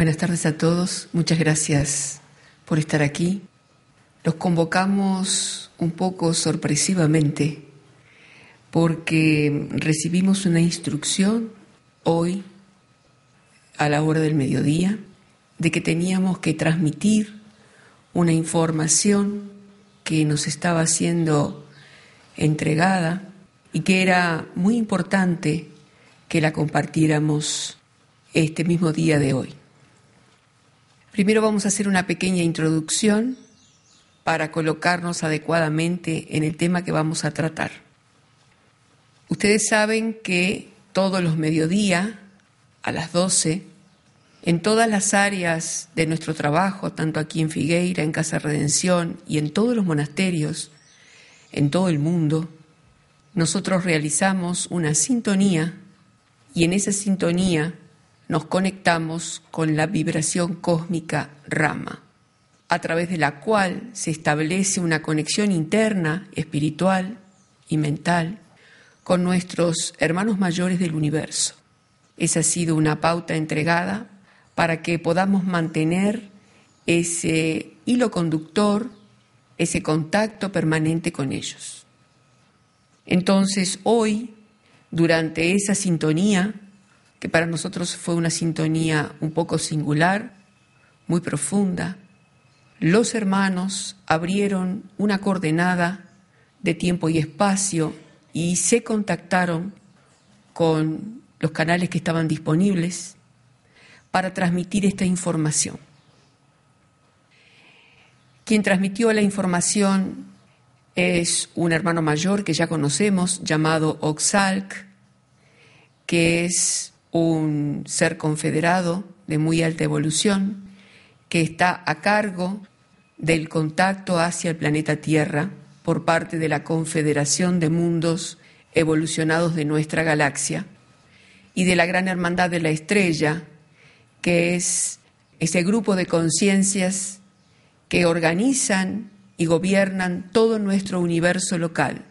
Buenas tardes a todos, muchas gracias por estar aquí. Los convocamos un poco sorpresivamente porque recibimos una instrucción hoy a la hora del mediodía de que teníamos que transmitir una información que nos estaba siendo entregada y que era muy importante que la compartiéramos este mismo día de hoy. Primero vamos a hacer una pequeña introducción para colocarnos adecuadamente en el tema que vamos a tratar. Ustedes saben que todos los mediodías, a las 12, en todas las áreas de nuestro trabajo, tanto aquí en Figueira, en Casa Redención y en todos los monasterios, en todo el mundo, nosotros realizamos una sintonía y en esa sintonía nos conectamos con la vibración cósmica Rama, a través de la cual se establece una conexión interna, espiritual y mental con nuestros hermanos mayores del universo. Esa ha sido una pauta entregada para que podamos mantener ese hilo conductor, ese contacto permanente con ellos. Entonces, hoy, durante esa sintonía, que para nosotros fue una sintonía un poco singular, muy profunda, los hermanos abrieron una coordenada de tiempo y espacio y se contactaron con los canales que estaban disponibles para transmitir esta información. Quien transmitió la información es un hermano mayor que ya conocemos llamado Oxalc, que es un ser confederado de muy alta evolución, que está a cargo del contacto hacia el planeta Tierra por parte de la Confederación de Mundos Evolucionados de nuestra galaxia y de la Gran Hermandad de la Estrella, que es ese grupo de conciencias que organizan y gobiernan todo nuestro universo local,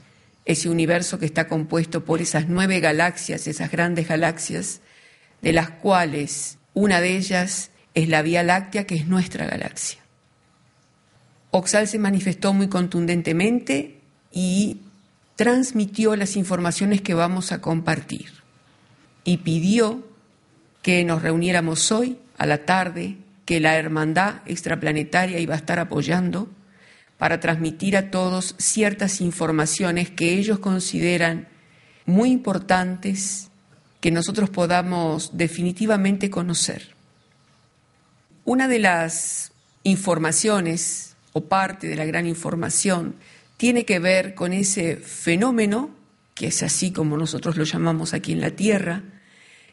ese universo que está compuesto por esas nueve galaxias, esas grandes galaxias, de las cuales una de ellas es la Vía Láctea, que es nuestra galaxia. Oxal se manifestó muy contundentemente y transmitió las informaciones que vamos a compartir y pidió que nos reuniéramos hoy a la tarde, que la hermandad extraplanetaria iba a estar apoyando para transmitir a todos ciertas informaciones que ellos consideran muy importantes que nosotros podamos definitivamente conocer. Una de las informaciones o parte de la gran información tiene que ver con ese fenómeno, que es así como nosotros lo llamamos aquí en la Tierra,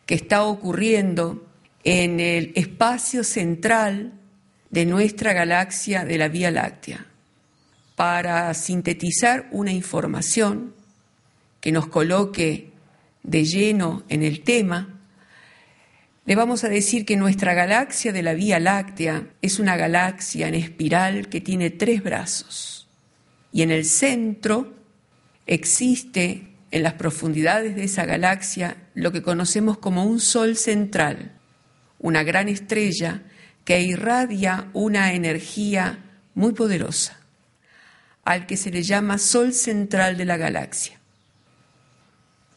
que está ocurriendo en el espacio central de nuestra galaxia de la Vía Láctea para sintetizar una información que nos coloque de lleno en el tema, le vamos a decir que nuestra galaxia de la Vía Láctea es una galaxia en espiral que tiene tres brazos y en el centro existe en las profundidades de esa galaxia lo que conocemos como un sol central, una gran estrella que irradia una energía muy poderosa, al que se le llama sol central de la galaxia.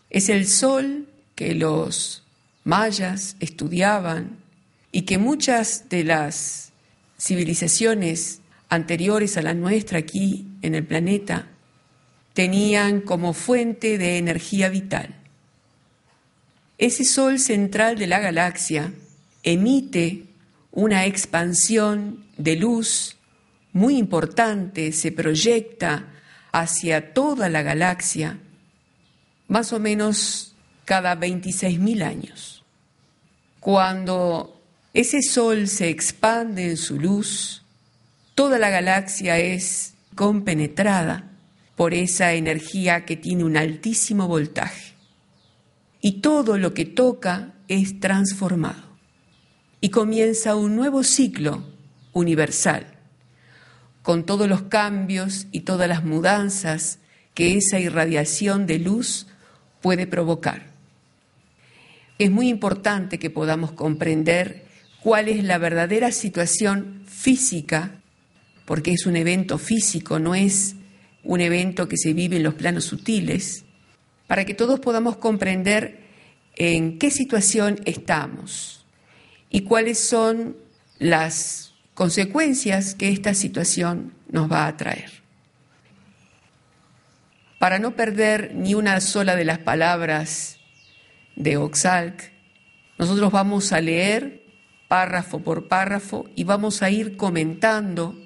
Es el sol que los mayas estudiaban y que muchas de las civilizaciones anteriores a la nuestra aquí en el planeta tenían como fuente de energía vital. Ese sol central de la galaxia emite una expansión de luz muy importante, se proyecta hacia toda la galaxia, más o menos cada 26.000 años. Cuando ese sol se expande en su luz, toda la galaxia es compenetrada por esa energía que tiene un altísimo voltaje. Y todo lo que toca es transformado. Y comienza un nuevo ciclo universal, con todos los cambios y todas las mudanzas que esa irradiación de luz puede provocar. Es muy importante que podamos comprender cuál es la verdadera situación física, porque es un evento físico, no es un evento que se vive en los planos sutiles, para que todos podamos comprender en qué situación estamos y cuáles son las consecuencias que esta situación nos va a traer. Para no perder ni una sola de las palabras de Oxalc, nosotros vamos a leer párrafo por párrafo y vamos a ir comentando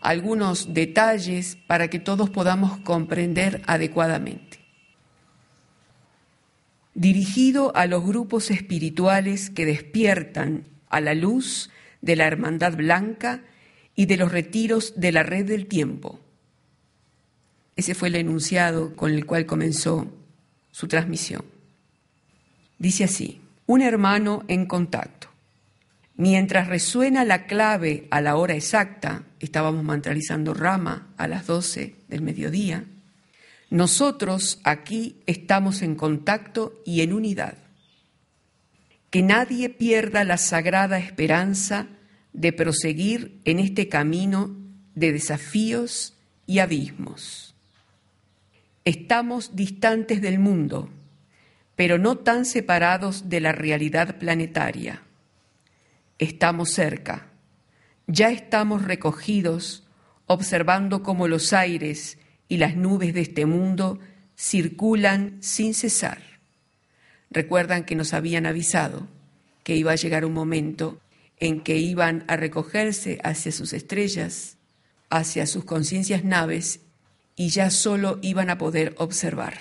algunos detalles para que todos podamos comprender adecuadamente. Dirigido a los grupos espirituales que despiertan a la luz de la Hermandad Blanca y de los retiros de la red del tiempo. Ese fue el enunciado con el cual comenzó su transmisión. Dice así, un hermano en contacto. Mientras resuena la clave a la hora exacta, estábamos mantralizando Rama a las 12 del mediodía, nosotros aquí estamos en contacto y en unidad. Que nadie pierda la sagrada esperanza de proseguir en este camino de desafíos y abismos. Estamos distantes del mundo, pero no tan separados de la realidad planetaria estamos cerca. Ya estamos recogidos observando cómo los aires y las nubes de este mundo circulan sin cesar. Recuerdan que nos habían avisado que iba a llegar un momento en que iban a recogerse hacia sus estrellas, hacia sus conciencias naves, y ya solo iban a poder observar.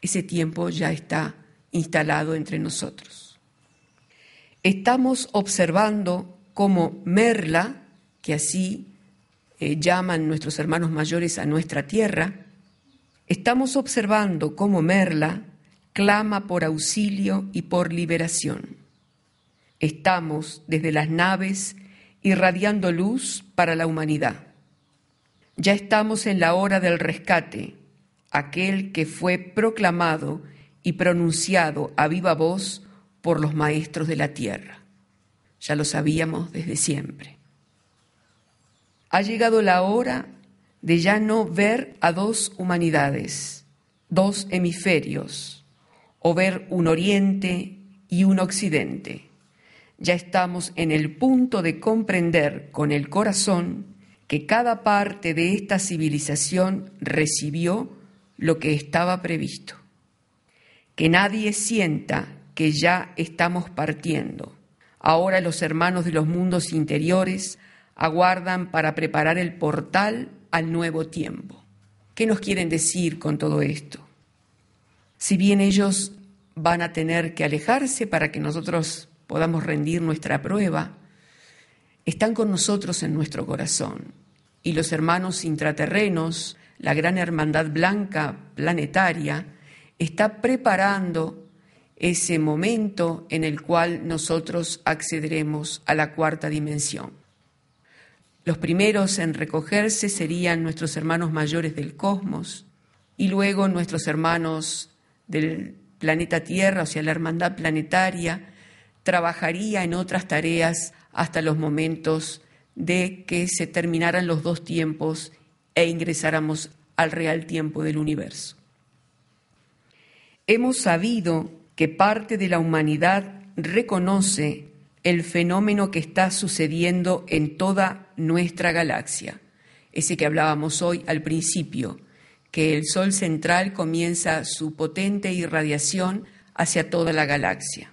Ese tiempo ya está instalado entre nosotros estamos observando cómo Merla, que así eh, llaman nuestros hermanos mayores a nuestra tierra, estamos observando cómo Merla clama por auxilio y por liberación. Estamos desde las naves irradiando luz para la humanidad. Ya estamos en la hora del rescate, aquel que fue proclamado y pronunciado a viva voz por los maestros de la tierra. Ya lo sabíamos desde siempre. Ha llegado la hora de ya no ver a dos humanidades, dos hemisferios, o ver un oriente y un occidente. Ya estamos en el punto de comprender con el corazón que cada parte de esta civilización recibió lo que estaba previsto. Que nadie sienta que ya estamos partiendo. Ahora los hermanos de los mundos interiores aguardan para preparar el portal al nuevo tiempo. ¿Qué nos quieren decir con todo esto? Si bien ellos van a tener que alejarse para que nosotros podamos rendir nuestra prueba, están con nosotros en nuestro corazón. Y los hermanos intraterrenos, la gran hermandad blanca planetaria, está preparando ese momento en el cual nosotros accederemos a la cuarta dimensión. Los primeros en recogerse serían nuestros hermanos mayores del cosmos y luego nuestros hermanos del planeta Tierra, o sea, la hermandad planetaria, trabajaría en otras tareas hasta los momentos de que se terminaran los dos tiempos e ingresáramos al real tiempo del universo. Hemos sabido que parte de la humanidad reconoce el fenómeno que está sucediendo en toda nuestra galaxia, ese que hablábamos hoy al principio, que el Sol central comienza su potente irradiación hacia toda la galaxia.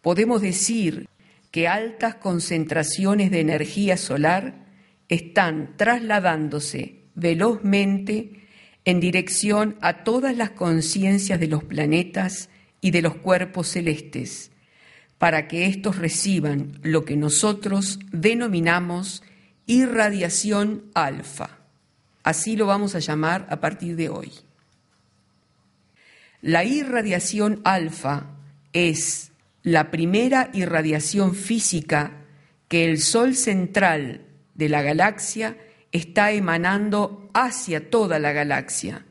Podemos decir que altas concentraciones de energía solar están trasladándose velozmente en dirección a todas las conciencias de los planetas y de los cuerpos celestes, para que éstos reciban lo que nosotros denominamos irradiación alfa. Así lo vamos a llamar a partir de hoy. La irradiación alfa es la primera irradiación física que el Sol central de la galaxia está emanando hacia toda la galaxia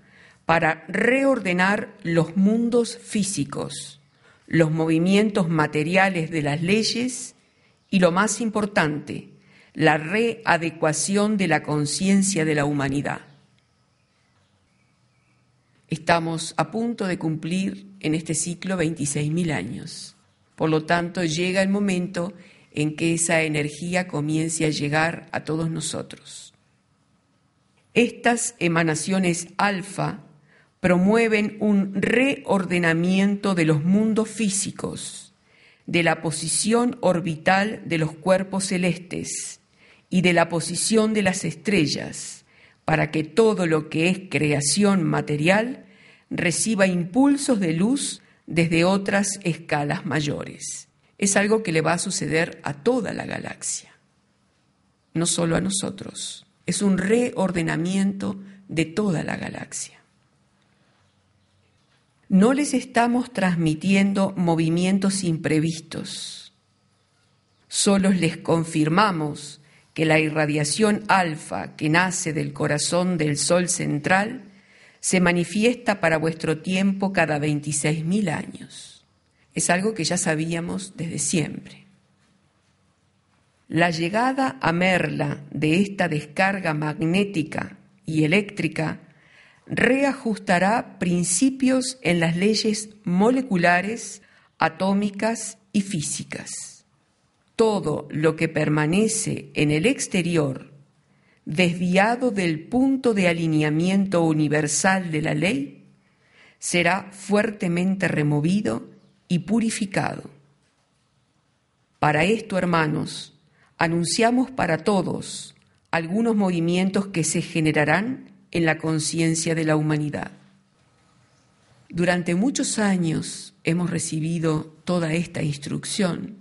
para reordenar los mundos físicos, los movimientos materiales de las leyes y, lo más importante, la readecuación de la conciencia de la humanidad. Estamos a punto de cumplir en este ciclo 26.000 años. Por lo tanto, llega el momento en que esa energía comience a llegar a todos nosotros. Estas emanaciones alfa promueven un reordenamiento de los mundos físicos, de la posición orbital de los cuerpos celestes y de la posición de las estrellas, para que todo lo que es creación material reciba impulsos de luz desde otras escalas mayores. Es algo que le va a suceder a toda la galaxia, no solo a nosotros. Es un reordenamiento de toda la galaxia. No les estamos transmitiendo movimientos imprevistos. Solo les confirmamos que la irradiación alfa que nace del corazón del Sol central se manifiesta para vuestro tiempo cada 26.000 años. Es algo que ya sabíamos desde siempre. La llegada a Merla de esta descarga magnética y eléctrica reajustará principios en las leyes moleculares, atómicas y físicas. Todo lo que permanece en el exterior, desviado del punto de alineamiento universal de la ley, será fuertemente removido y purificado. Para esto, hermanos, anunciamos para todos algunos movimientos que se generarán en la conciencia de la humanidad. Durante muchos años hemos recibido toda esta instrucción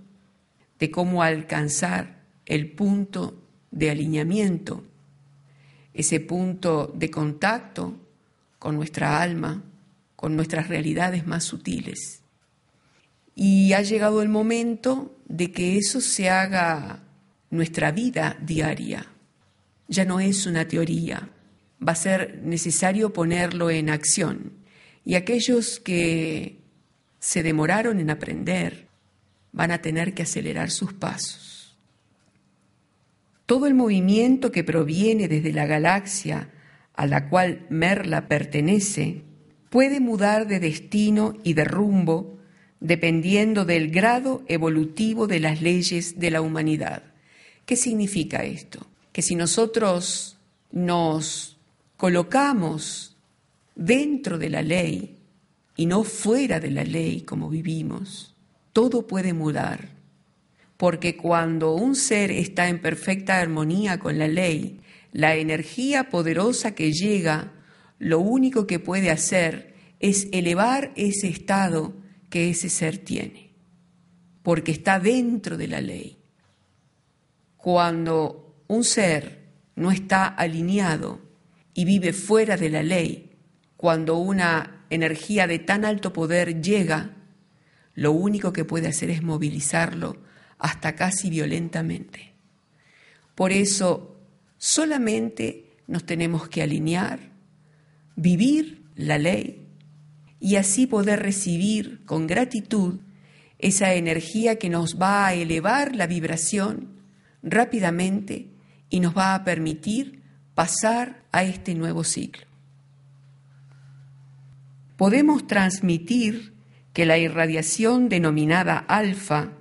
de cómo alcanzar el punto de alineamiento, ese punto de contacto con nuestra alma, con nuestras realidades más sutiles. Y ha llegado el momento de que eso se haga nuestra vida diaria. Ya no es una teoría, va a ser necesario ponerlo en acción. Y aquellos que se demoraron en aprender van a tener que acelerar sus pasos. Todo el movimiento que proviene desde la galaxia a la cual Merla pertenece puede mudar de destino y de rumbo dependiendo del grado evolutivo de las leyes de la humanidad. ¿Qué significa esto? Que si nosotros nos colocamos dentro de la ley y no fuera de la ley como vivimos, todo puede mudar. Porque cuando un ser está en perfecta armonía con la ley, la energía poderosa que llega, lo único que puede hacer es elevar ese estado que ese ser tiene, porque está dentro de la ley. Cuando un ser no está alineado y vive fuera de la ley, cuando una energía de tan alto poder llega, lo único que puede hacer es movilizarlo hasta casi violentamente. Por eso solamente nos tenemos que alinear, vivir la ley y así poder recibir con gratitud esa energía que nos va a elevar la vibración rápidamente y nos va a permitir pasar a este nuevo ciclo. Podemos transmitir que la irradiación denominada alfa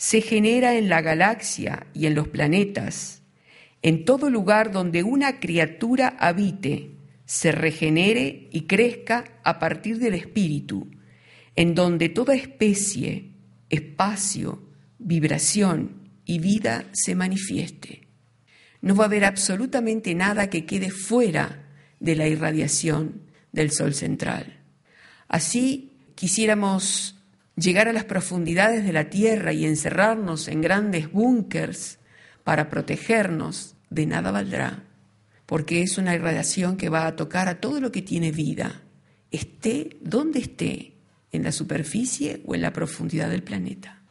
se genera en la galaxia y en los planetas, en todo lugar donde una criatura habite, se regenere y crezca a partir del espíritu, en donde toda especie, espacio, vibración y vida se manifieste. No va a haber absolutamente nada que quede fuera de la irradiación del Sol central. Así quisiéramos llegar a las profundidades de la Tierra y encerrarnos en grandes búnkers para protegernos, de nada valdrá, porque es una irradiación que va a tocar a todo lo que tiene vida, esté donde esté, en la superficie o en la profundidad del planeta.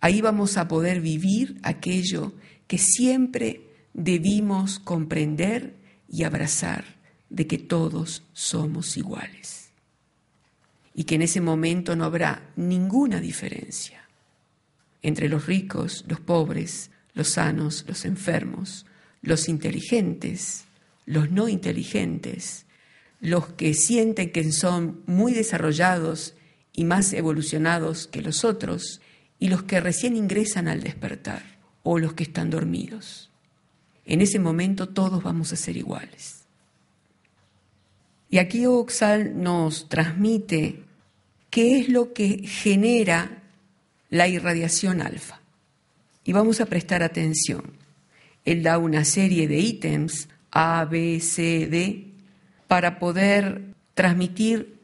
Ahí vamos a poder vivir aquello que siempre debimos comprender y abrazar de que todos somos iguales. Y que en ese momento no habrá ninguna diferencia entre los ricos, los pobres, los sanos, los enfermos, los inteligentes, los no inteligentes, los que sienten que son muy desarrollados y más evolucionados que los otros, y los que recién ingresan al despertar, o los que están dormidos. En ese momento todos vamos a ser iguales. Y aquí Oxal nos transmite qué es lo que genera la irradiación alfa. Y vamos a prestar atención. Él da una serie de ítems, A, B, C, D, para poder transmitir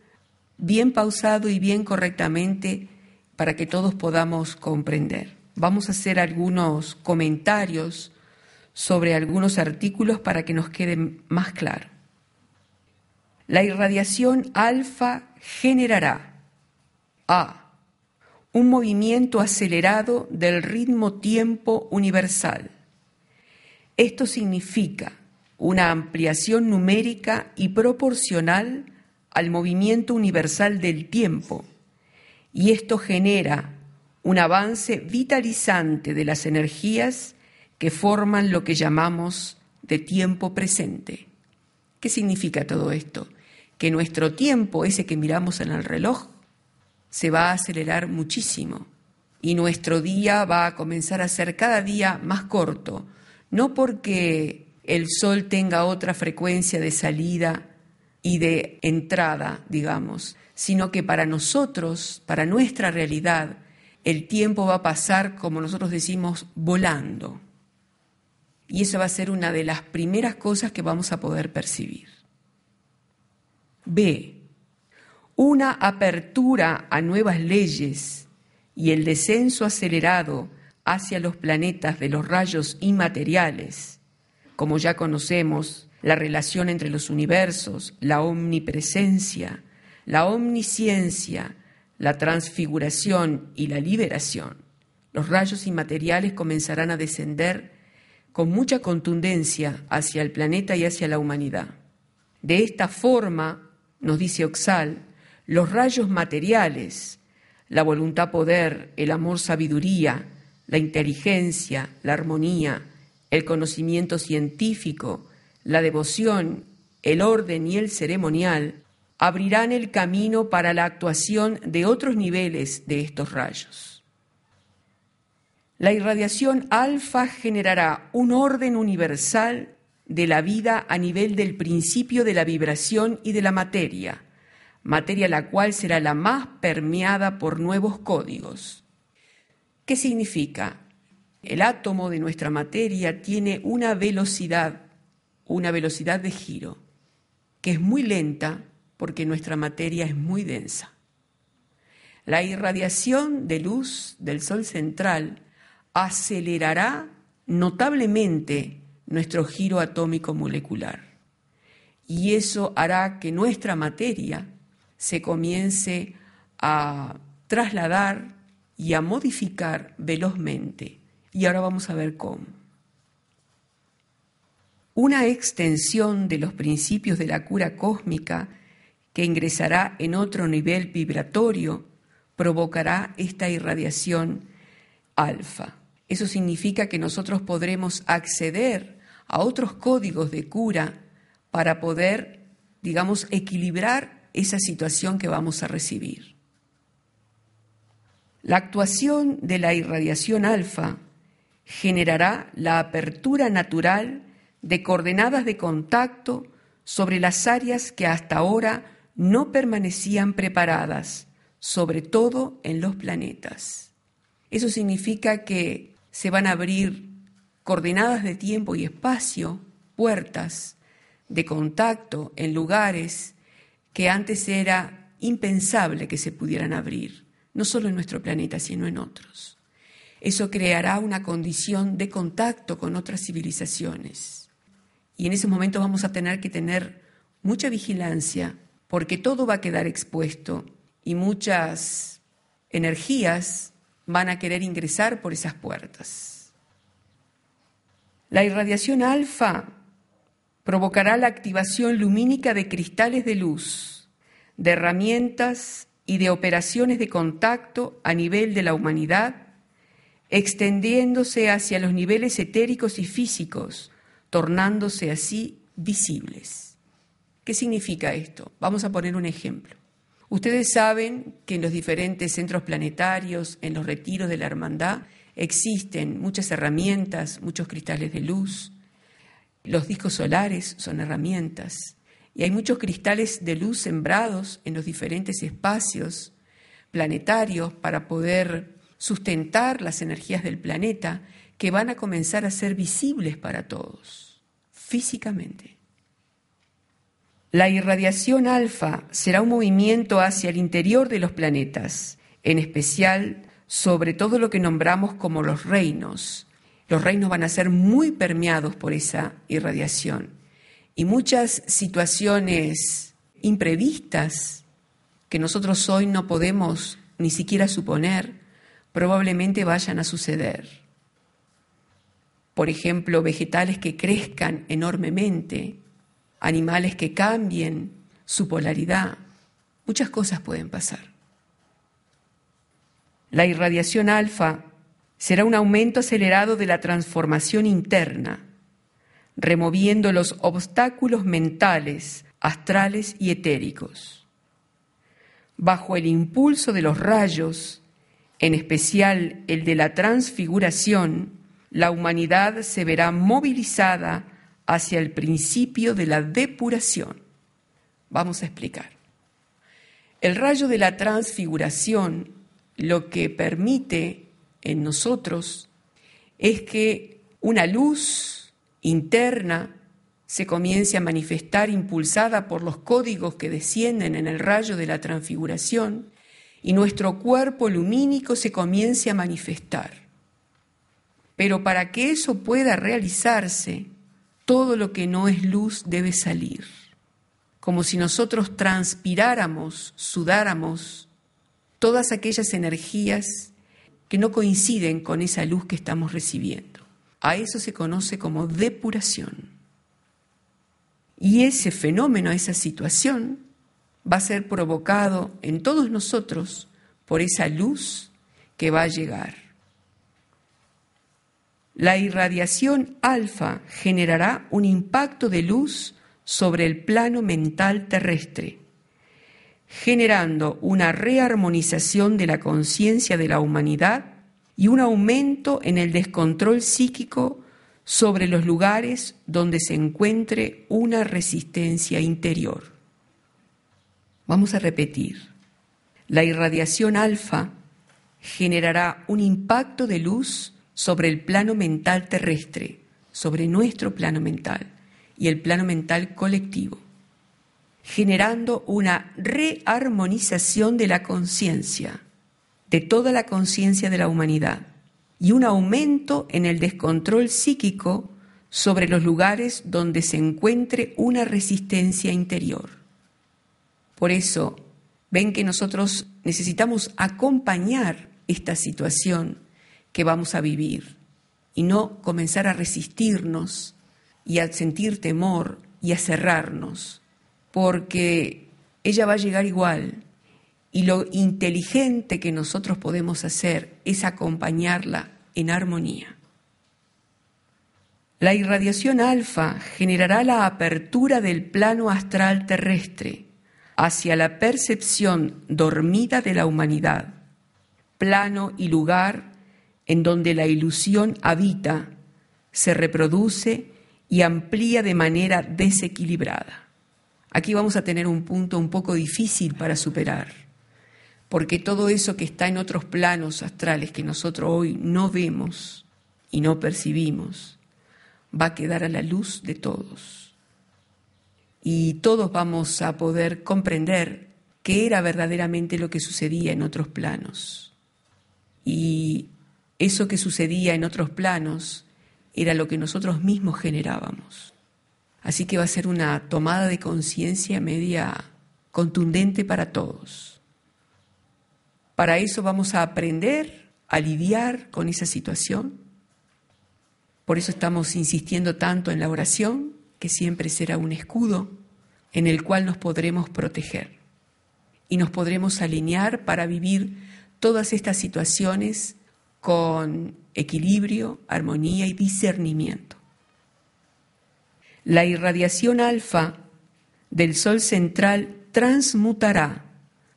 bien pausado y bien correctamente para que todos podamos comprender. Vamos a hacer algunos comentarios sobre algunos artículos para que nos quede más claro. La irradiación alfa generará A. Un movimiento acelerado del ritmo tiempo universal. Esto significa una ampliación numérica y proporcional al movimiento universal del tiempo y esto genera un avance vitalizante de las energías que forman lo que llamamos de tiempo presente. ¿Qué significa todo esto? Que nuestro tiempo, ese que miramos en el reloj, se va a acelerar muchísimo y nuestro día va a comenzar a ser cada día más corto, no porque el sol tenga otra frecuencia de salida y de entrada, digamos, sino que para nosotros, para nuestra realidad, el tiempo va a pasar, como nosotros decimos, volando. Y esa va a ser una de las primeras cosas que vamos a poder percibir. B. Una apertura a nuevas leyes y el descenso acelerado hacia los planetas de los rayos inmateriales, como ya conocemos, la relación entre los universos, la omnipresencia, la omnisciencia, la transfiguración y la liberación, los rayos inmateriales comenzarán a descender con mucha contundencia hacia el planeta y hacia la humanidad. De esta forma, nos dice Oxal, los rayos materiales, la voluntad poder, el amor sabiduría, la inteligencia, la armonía, el conocimiento científico, la devoción, el orden y el ceremonial, abrirán el camino para la actuación de otros niveles de estos rayos. La irradiación alfa generará un orden universal de la vida a nivel del principio de la vibración y de la materia, materia la cual será la más permeada por nuevos códigos. ¿Qué significa? El átomo de nuestra materia tiene una velocidad, una velocidad de giro, que es muy lenta porque nuestra materia es muy densa. La irradiación de luz del Sol central acelerará notablemente nuestro giro atómico molecular y eso hará que nuestra materia se comience a trasladar y a modificar velozmente. Y ahora vamos a ver cómo. Una extensión de los principios de la cura cósmica que ingresará en otro nivel vibratorio, provocará esta irradiación alfa. Eso significa que nosotros podremos acceder a otros códigos de cura para poder, digamos, equilibrar esa situación que vamos a recibir. La actuación de la irradiación alfa generará la apertura natural de coordenadas de contacto sobre las áreas que hasta ahora no permanecían preparadas, sobre todo en los planetas. Eso significa que se van a abrir coordenadas de tiempo y espacio, puertas de contacto en lugares que antes era impensable que se pudieran abrir, no solo en nuestro planeta, sino en otros. Eso creará una condición de contacto con otras civilizaciones. Y en ese momento vamos a tener que tener mucha vigilancia porque todo va a quedar expuesto y muchas energías van a querer ingresar por esas puertas. La irradiación alfa provocará la activación lumínica de cristales de luz, de herramientas y de operaciones de contacto a nivel de la humanidad, extendiéndose hacia los niveles etéricos y físicos, tornándose así visibles. ¿Qué significa esto? Vamos a poner un ejemplo. Ustedes saben que en los diferentes centros planetarios, en los retiros de la hermandad, existen muchas herramientas, muchos cristales de luz. Los discos solares son herramientas. Y hay muchos cristales de luz sembrados en los diferentes espacios planetarios para poder sustentar las energías del planeta que van a comenzar a ser visibles para todos, físicamente. La irradiación alfa será un movimiento hacia el interior de los planetas, en especial sobre todo lo que nombramos como los reinos. Los reinos van a ser muy permeados por esa irradiación y muchas situaciones imprevistas que nosotros hoy no podemos ni siquiera suponer, probablemente vayan a suceder. Por ejemplo, vegetales que crezcan enormemente, animales que cambien su polaridad. Muchas cosas pueden pasar. La irradiación alfa será un aumento acelerado de la transformación interna, removiendo los obstáculos mentales, astrales y etéricos. Bajo el impulso de los rayos, en especial el de la transfiguración, la humanidad se verá movilizada hacia el principio de la depuración. Vamos a explicar. El rayo de la transfiguración lo que permite en nosotros es que una luz interna se comience a manifestar impulsada por los códigos que descienden en el rayo de la transfiguración y nuestro cuerpo lumínico se comience a manifestar. Pero para que eso pueda realizarse, todo lo que no es luz debe salir, como si nosotros transpiráramos, sudáramos todas aquellas energías que no coinciden con esa luz que estamos recibiendo. A eso se conoce como depuración. Y ese fenómeno, esa situación, va a ser provocado en todos nosotros por esa luz que va a llegar. La irradiación alfa generará un impacto de luz sobre el plano mental terrestre, generando una rearmonización de la conciencia de la humanidad y un aumento en el descontrol psíquico sobre los lugares donde se encuentre una resistencia interior. Vamos a repetir. La irradiación alfa generará un impacto de luz sobre el plano mental terrestre, sobre nuestro plano mental y el plano mental colectivo, generando una rearmonización de la conciencia, de toda la conciencia de la humanidad, y un aumento en el descontrol psíquico sobre los lugares donde se encuentre una resistencia interior. Por eso, ven que nosotros necesitamos acompañar esta situación que vamos a vivir y no comenzar a resistirnos y a sentir temor y a cerrarnos, porque ella va a llegar igual y lo inteligente que nosotros podemos hacer es acompañarla en armonía. La irradiación alfa generará la apertura del plano astral terrestre hacia la percepción dormida de la humanidad, plano y lugar en donde la ilusión habita, se reproduce y amplía de manera desequilibrada. Aquí vamos a tener un punto un poco difícil para superar, porque todo eso que está en otros planos astrales que nosotros hoy no vemos y no percibimos, va a quedar a la luz de todos. Y todos vamos a poder comprender qué era verdaderamente lo que sucedía en otros planos. Y eso que sucedía en otros planos era lo que nosotros mismos generábamos. Así que va a ser una tomada de conciencia media contundente para todos. Para eso vamos a aprender a lidiar con esa situación. Por eso estamos insistiendo tanto en la oración, que siempre será un escudo en el cual nos podremos proteger. y nos podremos alinear para vivir todas estas situaciones con equilibrio, armonía y discernimiento. La irradiación alfa del Sol central transmutará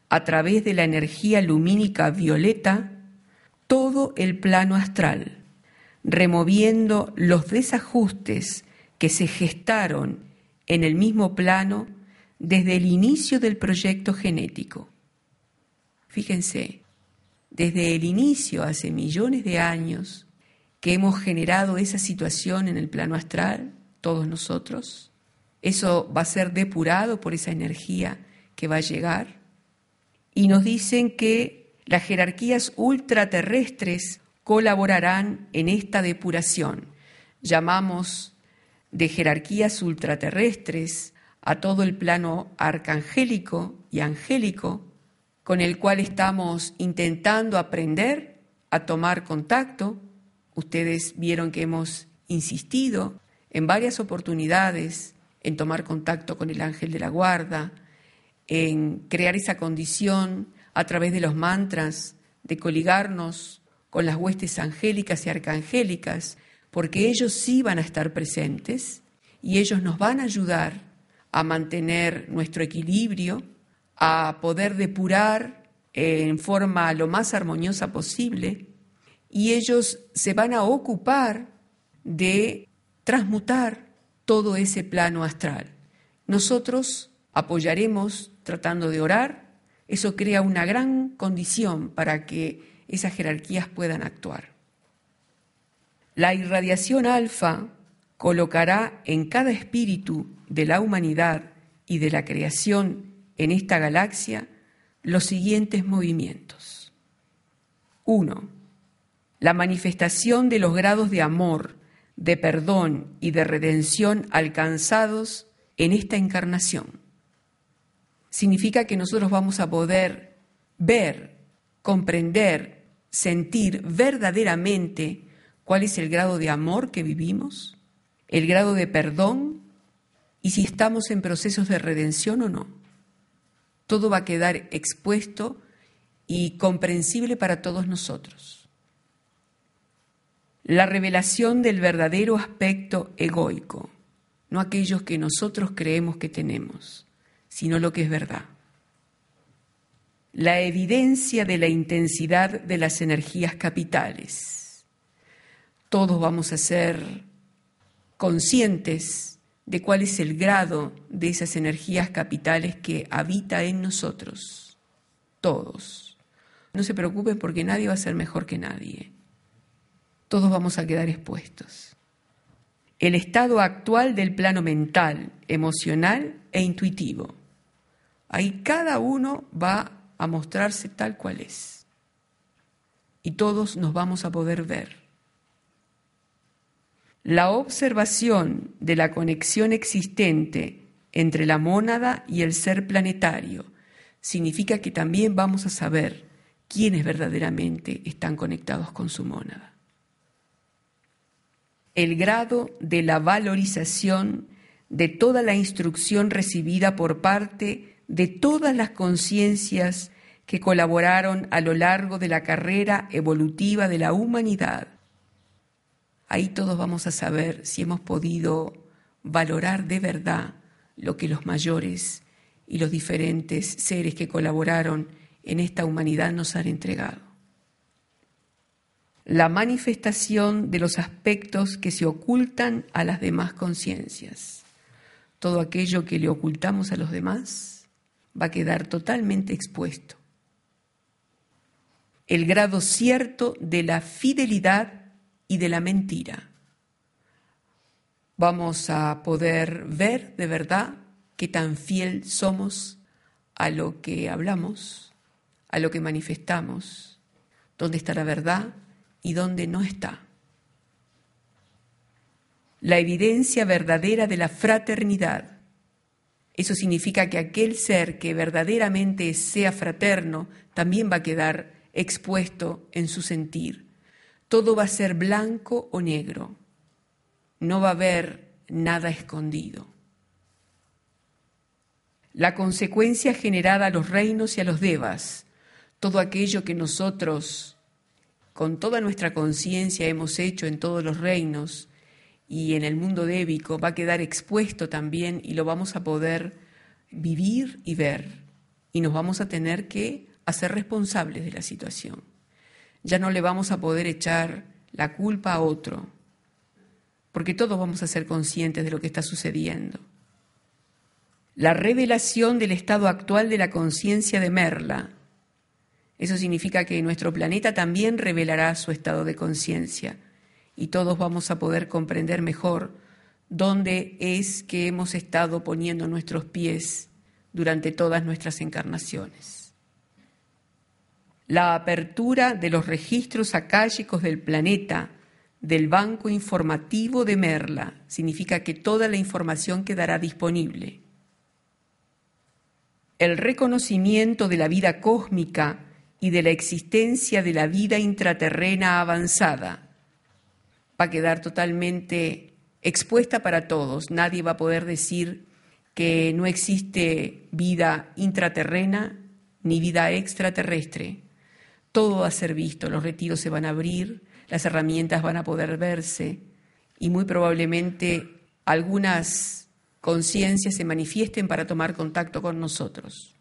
a través de la energía lumínica violeta todo el plano astral, removiendo los desajustes que se gestaron en el mismo plano desde el inicio del proyecto genético. Fíjense, desde el inicio, hace millones de años, que hemos generado esa situación en el plano astral, todos nosotros, eso va a ser depurado por esa energía que va a llegar. Y nos dicen que las jerarquías ultraterrestres colaborarán en esta depuración. Llamamos de jerarquías ultraterrestres a todo el plano arcangélico y angélico con el cual estamos intentando aprender a tomar contacto. Ustedes vieron que hemos insistido en varias oportunidades en tomar contacto con el ángel de la guarda, en crear esa condición a través de los mantras, de coligarnos con las huestes angélicas y arcangélicas, porque ellos sí van a estar presentes y ellos nos van a ayudar a mantener nuestro equilibrio, a poder depurar en forma lo más armoniosa posible y ellos se van a ocupar de transmutar todo ese plano astral. Nosotros apoyaremos tratando de orar, eso crea una gran condición para que esas jerarquías puedan actuar. La irradiación alfa colocará en cada espíritu de la humanidad y de la creación en esta galaxia los siguientes movimientos. 1. La manifestación de los grados de amor, de perdón y de redención alcanzados en esta encarnación. Significa que nosotros vamos a poder ver, comprender, sentir verdaderamente cuál es el grado de amor que vivimos, el grado de perdón y si estamos en procesos de redención o no. Todo va a quedar expuesto y comprensible para todos nosotros. La revelación del verdadero aspecto egoico, no aquellos que nosotros creemos que tenemos, sino lo que es verdad. La evidencia de la intensidad de las energías capitales. Todos vamos a ser conscientes de cuál es el grado de esas energías capitales que habita en nosotros, todos. No se preocupen porque nadie va a ser mejor que nadie. Todos vamos a quedar expuestos. El estado actual del plano mental, emocional e intuitivo. Ahí cada uno va a mostrarse tal cual es. Y todos nos vamos a poder ver. La observación de la conexión existente entre la mónada y el ser planetario significa que también vamos a saber quiénes verdaderamente están conectados con su mónada. El grado de la valorización de toda la instrucción recibida por parte de todas las conciencias que colaboraron a lo largo de la carrera evolutiva de la humanidad Ahí todos vamos a saber si hemos podido valorar de verdad lo que los mayores y los diferentes seres que colaboraron en esta humanidad nos han entregado. La manifestación de los aspectos que se ocultan a las demás conciencias. Todo aquello que le ocultamos a los demás va a quedar totalmente expuesto. El grado cierto de la fidelidad y de la mentira. Vamos a poder ver de verdad qué tan fiel somos a lo que hablamos, a lo que manifestamos, dónde está la verdad y dónde no está. La evidencia verdadera de la fraternidad. Eso significa que aquel ser que verdaderamente sea fraterno también va a quedar expuesto en su sentir todo va a ser blanco o negro. No va a haber nada escondido. la consecuencia generada a los reinos y a los devas, todo aquello que nosotros, con toda nuestra conciencia, hemos hecho en todos los reinos y en el mundo débico, va a quedar expuesto también y lo vamos a poder vivir y ver. Y nos vamos a tener que hacer responsables de la situación. Ya no le vamos a poder echar la culpa a otro, porque todos vamos a ser conscientes de lo que está sucediendo. La revelación del estado actual de la conciencia de Merla. Eso significa que nuestro planeta también revelará su estado de conciencia y todos vamos a poder comprender mejor dónde es que hemos estado poniendo nuestros pies durante todas nuestras encarnaciones. La apertura de los registros acálicos del planeta del Banco Informativo de Merla significa que toda la información quedará disponible el reconocimiento de la vida cósmica y de la existencia de la vida intraterrena avanzada va a quedar totalmente expuesta para todos. Nadie va a poder decir que no existe vida intraterrena ni vida extraterrestre. Todo va a ser visto, los retiros se van a abrir, las herramientas van a poder verse y muy probablemente algunas conciencias se manifiesten para tomar contacto con nosotros.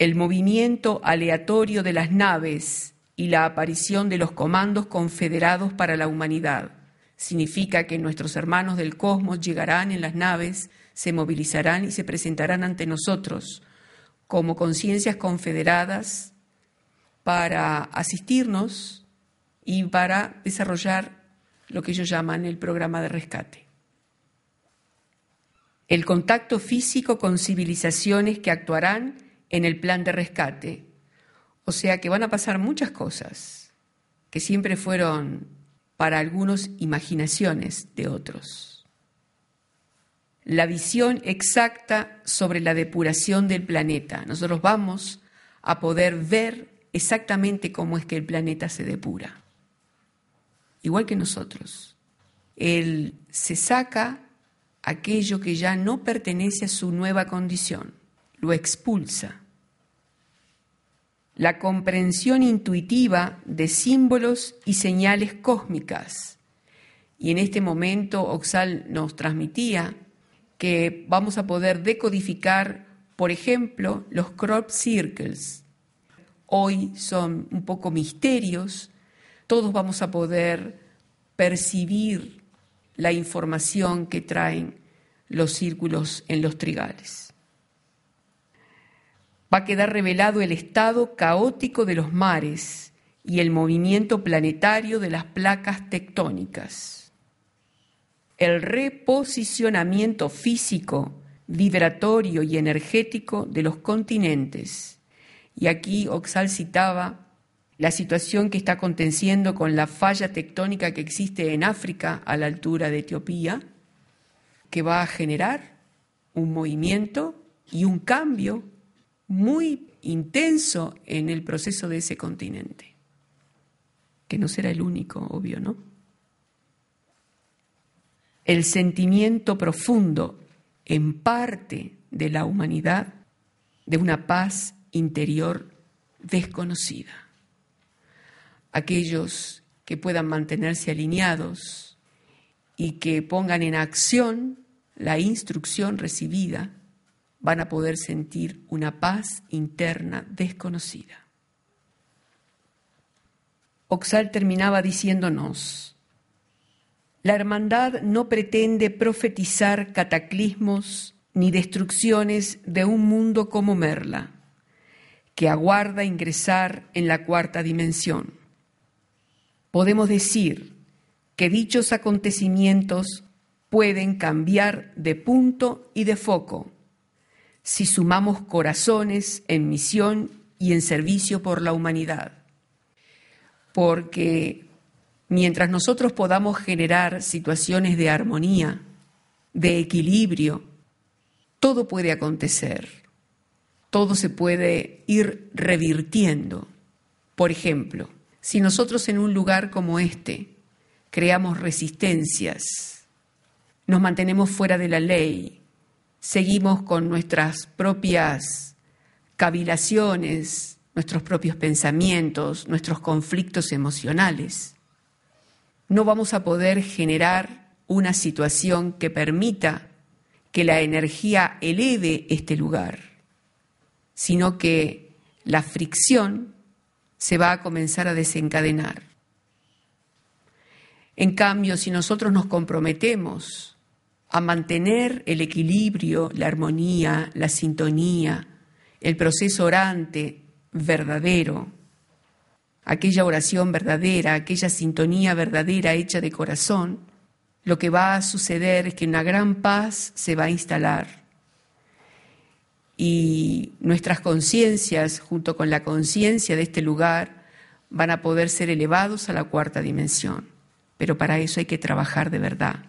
El movimiento aleatorio de las naves y la aparición de los comandos confederados para la humanidad. Significa que nuestros hermanos del cosmos llegarán en las naves, se movilizarán y se presentarán ante nosotros como conciencias confederadas para asistirnos y para desarrollar lo que ellos llaman el programa de rescate. El contacto físico con civilizaciones que actuarán en el plan de rescate. O sea que van a pasar muchas cosas que siempre fueron para algunos imaginaciones de otros. La visión exacta sobre la depuración del planeta. Nosotros vamos a poder ver exactamente cómo es que el planeta se depura. Igual que nosotros. Él se saca aquello que ya no pertenece a su nueva condición, lo expulsa. La comprensión intuitiva de símbolos y señales cósmicas. Y en este momento Oxal nos transmitía que vamos a poder decodificar, por ejemplo, los crop circles. Hoy son un poco misterios, todos vamos a poder percibir la información que traen los círculos en los trigales. Va a quedar revelado el estado caótico de los mares y el movimiento planetario de las placas tectónicas. El reposicionamiento físico, vibratorio y energético de los continentes. Y aquí Oxal citaba la situación que está aconteciendo con la falla tectónica que existe en África a la altura de Etiopía, que va a generar un movimiento y un cambio muy intenso en el proceso de ese continente, que no será el único, obvio, ¿no? El sentimiento profundo en parte de la humanidad de una paz interior desconocida aquellos que puedan mantenerse alineados y que pongan en acción la instrucción recibida, van a poder sentir una paz interna desconocida. Oxal terminaba diciéndonos, la hermandad no pretende profetizar cataclismos ni destrucciones de un mundo como Merla, que aguarda ingresar en la cuarta dimensión podemos decir que dichos acontecimientos pueden cambiar de punto y de foco si sumamos corazones en misión y en servicio por la humanidad. Porque mientras nosotros podamos generar situaciones de armonía, de equilibrio, todo puede acontecer, todo se puede ir revirtiendo. Por ejemplo, si nosotros en un lugar como este creamos resistencias, nos mantenemos fuera de la ley seguimos con nuestras propias cavilaciones, nuestros propios pensamientos, nuestros conflictos emocionales. No vamos a poder generar una situación que permita que la energía eleve este lugar, sino que la fricción se va a comenzar a desencadenar. En cambio, si nosotros nos comprometemos a mantener el equilibrio, la armonía, la sintonía, el proceso orante verdadero, aquella oración verdadera, aquella sintonía verdadera hecha de corazón, lo que va a suceder es que una gran paz se va a instalar y nuestras conciencias, junto con la conciencia de este lugar, van a poder ser elevados a la cuarta dimensión. Pero para eso hay que trabajar de verdad,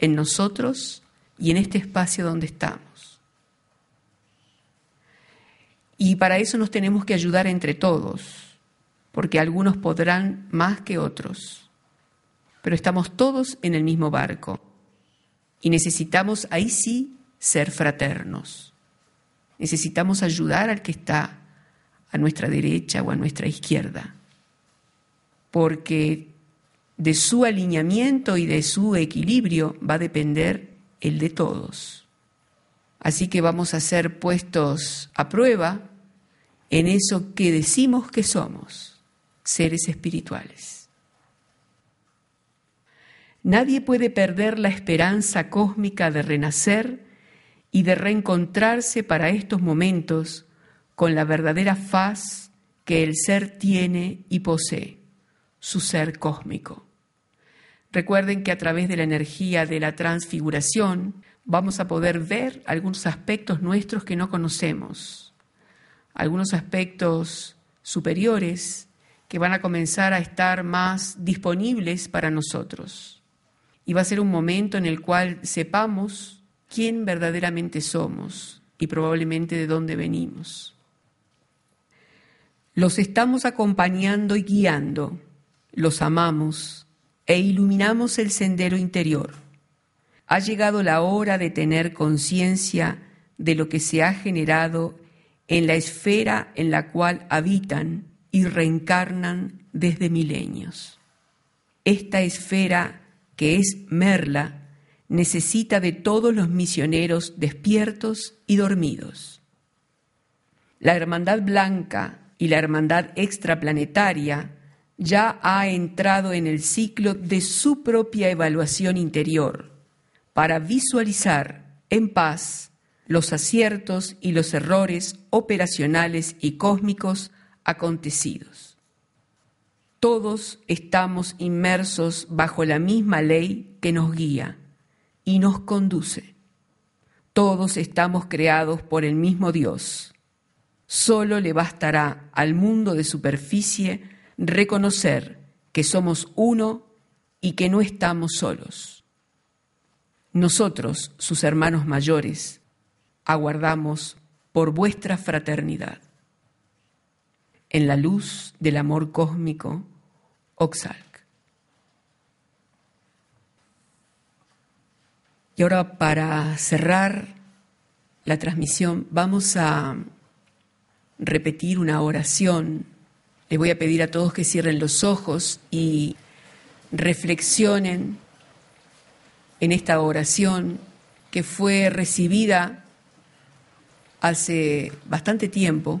en nosotros y en este espacio donde estamos. Y para eso nos tenemos que ayudar entre todos, porque algunos podrán más que otros pero estamos todos en el mismo barco y necesitamos ahí sí ser fraternos. Necesitamos ayudar al que está a nuestra derecha o a nuestra izquierda, porque de su alineamiento y de su equilibrio va a depender el de todos. Así que vamos a ser puestos a prueba en eso que decimos que somos, seres espirituales. Nadie puede perder la esperanza cósmica de renacer y de reencontrarse para estos momentos con la verdadera faz que el ser tiene y posee, su ser cósmico. Recuerden que a través de la energía de la transfiguración vamos a poder ver algunos aspectos nuestros que no conocemos, algunos aspectos superiores que van a comenzar a estar más disponibles para nosotros. Y va a ser un momento en el cual sepamos quién verdaderamente somos y probablemente de dónde venimos. Los estamos acompañando y guiando, los amamos e iluminamos el sendero interior. Ha llegado la hora de tener conciencia de lo que se ha generado en la esfera en la cual habitan y reencarnan desde milenios. Esta esfera que es Merla, necesita de todos los misioneros despiertos y dormidos. La Hermandad Blanca y la Hermandad Extraplanetaria ya ha entrado en el ciclo de su propia evaluación interior para visualizar en paz los aciertos y los errores operacionales y cósmicos acontecidos. Todos estamos inmersos bajo la misma ley que nos guía y nos conduce. Todos estamos creados por el mismo Dios. Solo le bastará al mundo de superficie reconocer que somos uno y que no estamos solos. Nosotros, sus hermanos mayores, aguardamos por vuestra fraternidad. En la luz del amor cósmico, Oxalc. Y ahora para cerrar la transmisión vamos a repetir una oración. Les voy a pedir a todos que cierren los ojos y reflexionen en esta oración que fue recibida hace bastante tiempo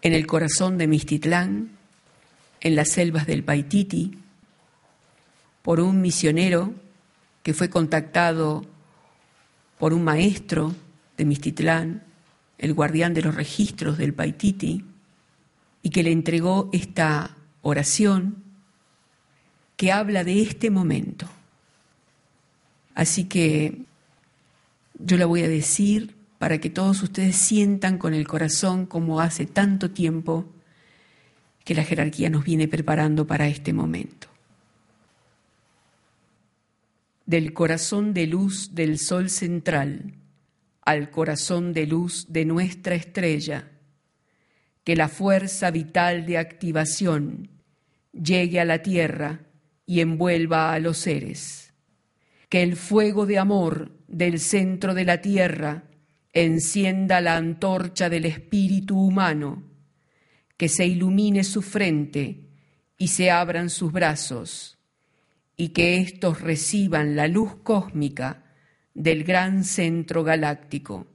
en el corazón de Mistitlán en las selvas del Paititi por un misionero que fue contactado por un maestro de Mistitlán, el guardián de los registros del Paititi, y que le entregó esta oración que habla de este momento. Así que yo la voy a decir para que todos ustedes sientan con el corazón como hace tanto tiempo que la jerarquía nos viene preparando para este momento. Del corazón de luz del sol central al corazón de luz de nuestra estrella, que la fuerza vital de activación llegue a la tierra y envuelva a los seres, que el fuego de amor del centro de la tierra encienda la antorcha del espíritu humano, que se ilumine su frente y se abran sus brazos, y que éstos reciban la luz cósmica del gran centro galáctico.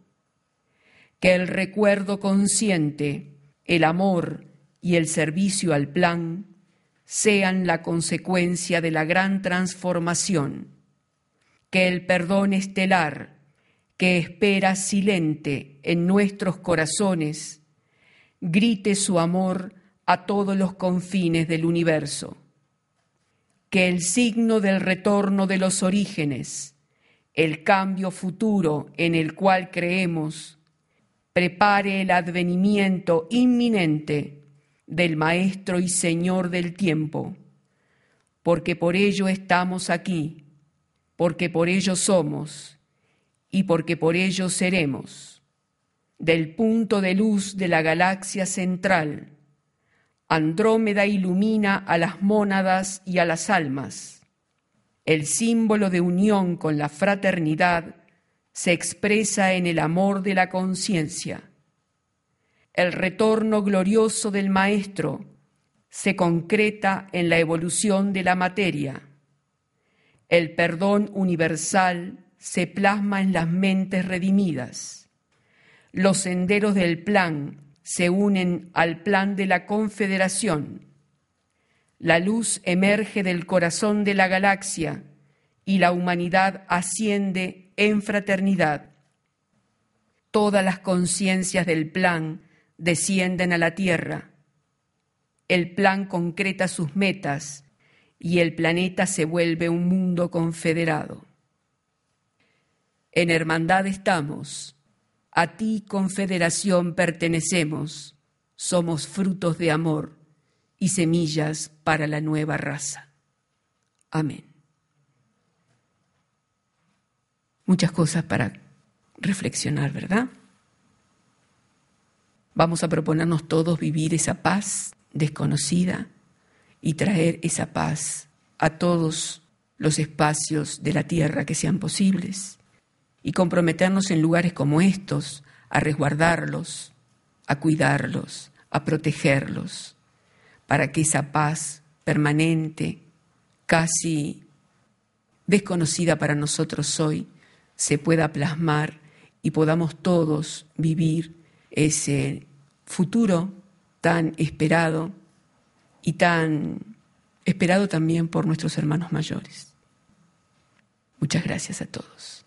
Que el recuerdo consciente, el amor y el servicio al plan sean la consecuencia de la gran transformación. Que el perdón estelar que espera silente en nuestros corazones grite su amor a todos los confines del universo. Que el signo del retorno de los orígenes, el cambio futuro en el cual creemos, prepare el advenimiento inminente del Maestro y Señor del tiempo, porque por ello estamos aquí, porque por ello somos y porque por ello seremos. Del punto de luz de la galaxia central, Andrómeda ilumina a las mónadas y a las almas. El símbolo de unión con la fraternidad se expresa en el amor de la conciencia. El retorno glorioso del Maestro se concreta en la evolución de la materia. El perdón universal se plasma en las mentes redimidas. Los senderos del plan se unen al plan de la confederación. La luz emerge del corazón de la galaxia y la humanidad asciende en fraternidad. Todas las conciencias del plan descienden a la Tierra. El plan concreta sus metas y el planeta se vuelve un mundo confederado. En hermandad estamos, a ti confederación pertenecemos, somos frutos de amor y semillas para la nueva raza. Amén. Muchas cosas para reflexionar, ¿verdad? Vamos a proponernos todos vivir esa paz desconocida y traer esa paz a todos los espacios de la tierra que sean posibles y comprometernos en lugares como estos a resguardarlos, a cuidarlos, a protegerlos, para que esa paz permanente, casi desconocida para nosotros hoy, se pueda plasmar y podamos todos vivir ese futuro tan esperado y tan esperado también por nuestros hermanos mayores. Muchas gracias a todos.